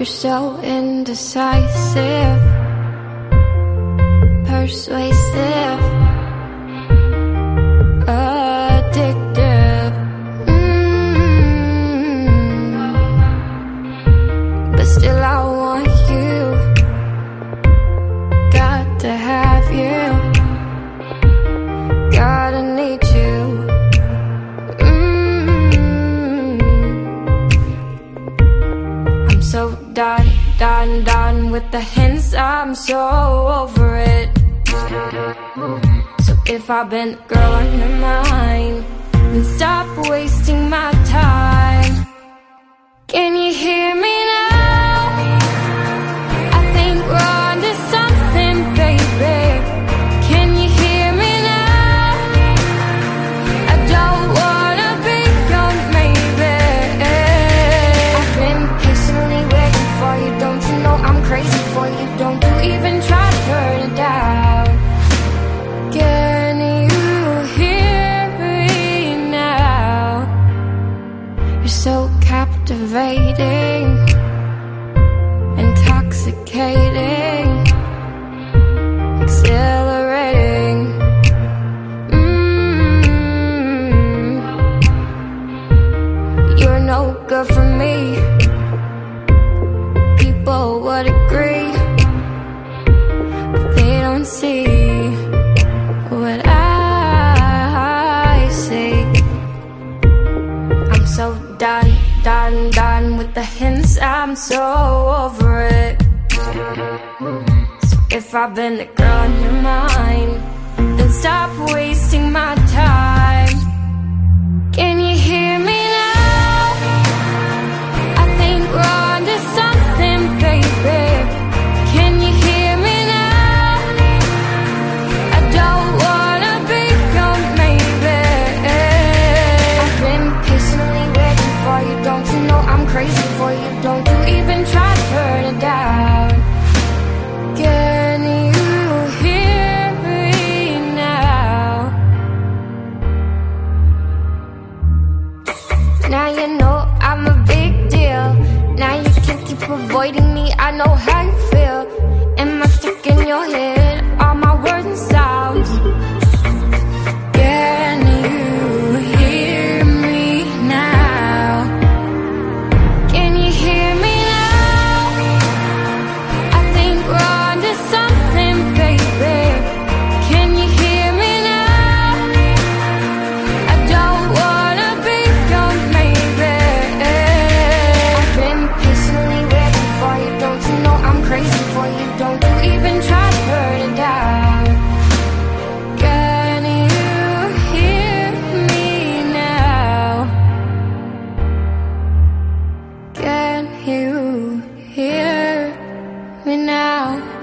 You're so indecisive, persuasive, addictive. Mm. But still, I want you. Got to have you. With the hints. I'm so over it. So if I've been the girl on your mind, captivating, intoxicating, exhilarating. Mm. You're no good for me. People would agree, but they don't see what I see. I'm so done, done, done with the hints. I'm so over it. If I've been the girl on your mind, then stop wasting my time. Avoiding me. I know how you feel. Am I stuck in your head? now.